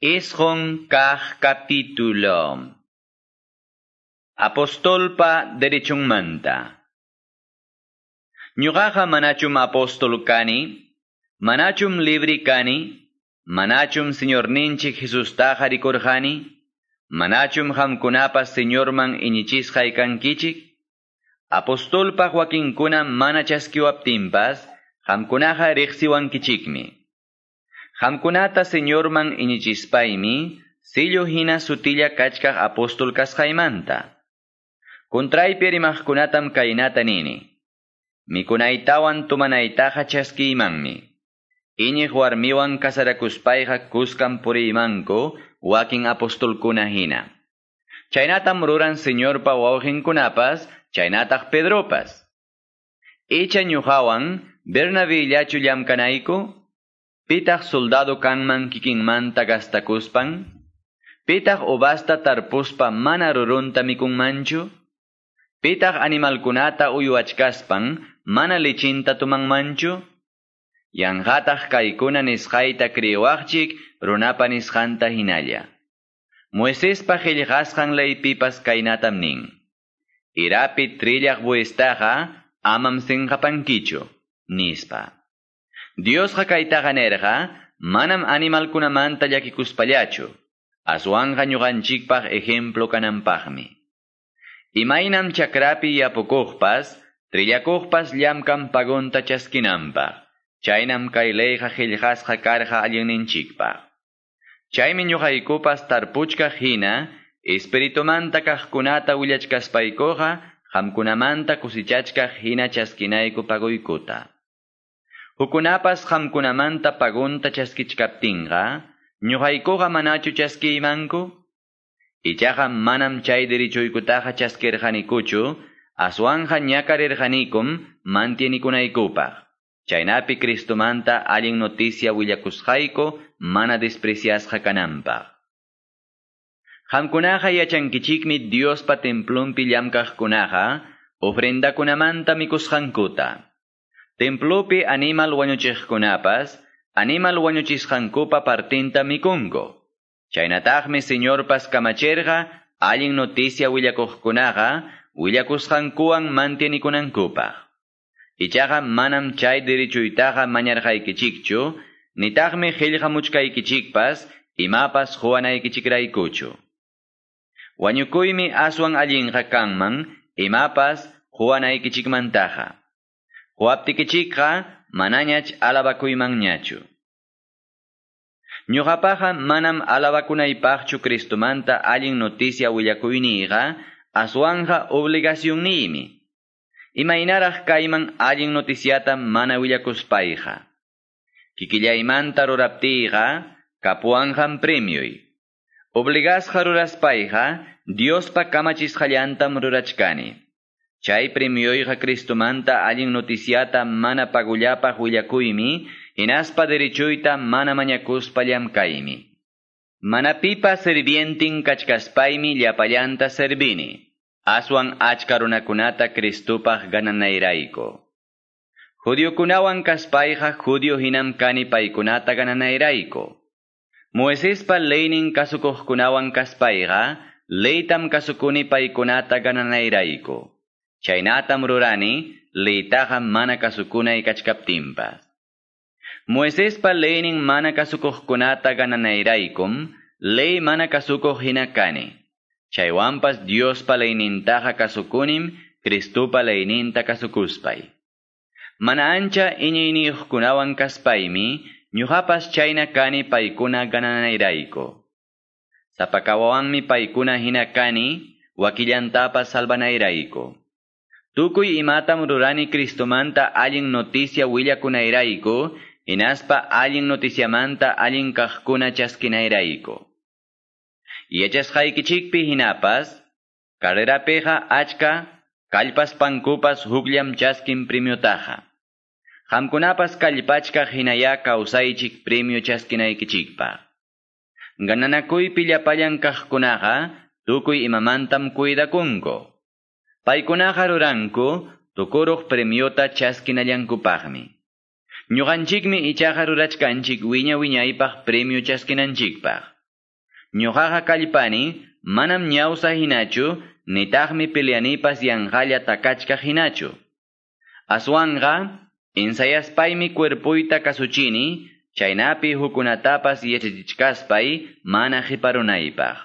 Isjon kaj capítulo. Apostolpa manta. Ñuqaqa manachum apostol kani, manachum libri kani, manachum Señor ninchik Jesustaqa rikurqani, manachum hamkunapas Señorman iñichisqay kankichik, apostolpa wakinkuna mana chaskiwaptinpas, hamkunaqa riqsiwankichikmi. Hamkunata Señorman inichispaimi, sillo hina sutilla kachkaq apóstol kasqaymanta. Contraipi rimaqkunatam kainata nini. Mikunaytawan tumanaytaqa chaskiymanmi. Iñiq warmiwan kasarakuspayqa kuskan puriymanku wakin apostolkuna hina. Chaynatam ruran Señorpa wawqinkunapas, chaynataq Pedropas. Icha ñuqawan Bernabé illachu llamkanayku, Pitaq soldado kanman kikinmanta gastakuspan? Pitaq obasta tarpuspa mana rurunta mikunmanchu? Pitaq animalkunata uyuachkaspan mana lichinta tumanmanchu? Yanqataq kaykuna nisqayta kriwaqchik runapa nisqanta hinalla. Moisespa qillqasqan laypipas kaynatam nin. Irapi trillaq buestaqa amam sinqapankichu, nispa. Dios kaytaqa nerqa, manam animalkunamanta llakikuspallachu, aswanqa ñuqanchikpaq ejemplo kananpaqmi. Imaynam chakrapi yapukuqpas, trillakuqpas llamkan pagunta chaskinanpaq, chaynam kay leyqa qillqasqa karqa allinninchikpaq. Chaymi ñuqaykupas tarpuchkaq hina, espiritumanta kaqkunata willachkaspaykuqa, qamkunamanta kusichachkaq hina chaskinayku paguykuta. Hukunapas hamkunamanta pagunta chaskichkaptinqa, ñuqaykuqa manachu chaskiymanku? Ichaqa manam chay dirichuykutaqa chaskirqanikuchu, aswanja ñakarirqanikum mantienikunaykupaq. Chaynapi Cristumanta allin noticia willakusqayku mana despreciasqa kananpaq. Hamkunaqa yachankichikmi Diospa templumpi llamkaqkunaqa, ofrendakunamanta mikusqankuta. Templopi animal wañuchiqkunapas, animal wañuchisqankupa partinta mikunko. Chaynataqmi señorpas kamacherqa, allin noticia willakuqkunaqa, willakusqankuwan mantienikunankupaq. Ichaqa manam chay dirichuytaqa mañarqaykichikchu, nitaqmi qillqamuchkaykichikpas, imapas huwanaykichikraykuchu. Wañukuymi aswan allinqa kanman, imapas huwanaykichikmantaqa. Huaptikichikqa manañach alabakuymanñachu. Ñuqapaqa manam alabakunaypaqchu Cristumanta allin noticia willakuyniqa aswanja obligacionnimi. Imaynaraq kayman allin noticiata mana willakuspayqa. Kikillaymanta ruraptiyqa kapuanqan premioy. Obligasqa ruraspayqa Diospa kamachisqallantam rurachkani. Chay premioyqa Cristumanta allin noticiata mana pagullapaq willakuymi, hinaspa derechuyta mana mañakuspa llamkaymi. Mana pipa servientin kachkaspaymi llapallanta servini. Aswan achka runakunata Cristupaq gananayrayko. Judiokunawan kaspayqa judio hinam kani paykunata gananayrayko. Moisespa leynin kasukuqkunawan kaspayqa, leytam kasukuni paykunata gananayrayko. Chaynatam rurani, leytaqa mana kasukunay kachkaptinpas. Moisespa leynin mana kasukuqkunata gananayraykum, ley mana kasukuq hina kani. Chaywanpas Diospa leynintaqa kasukunim, Cristupa leyninta kasukuspay. Mana ancha iñiyniyuqkunawan kaspaymi, ñuqapas chayna kani paykuna gananayrayko. Sapakawawanmi paykuna hina kani, wakillantapas salvanayrayko. Tukuy imatam rurani Cristomanta allin noticia willakunayrayku, inaspa allin noticiamanta allin kaqkuna chaskinayrayku. Yachasqaykichikpi hinapas, carrerapeja achka, kallpaspankupas hukllam chaskin premiotaja. Hamkunapas kallpachka hinaya kawsaychik premio chaskinaykichikpa. Gananakuypi llapallan kaqkunaqa, tukuy imamantam kuidakunko. Paykunaqa ruranku tukuruq premiota chaskinallankupaqmi. Ñuqanchikmi ichaqa rurachkanchik wiña wiñaypaq premio chaskinanchikpaq. ñuqaqa kallpani manam ñawsa hinachu nitaqmi peleanipas yanqalla takachka hinachu. Aswanqa ensayaspaymi cuerpuyta kasuchini, chaynapi hukunatapas yachachichkaspay mana hiparunaypaq.